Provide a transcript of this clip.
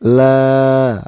la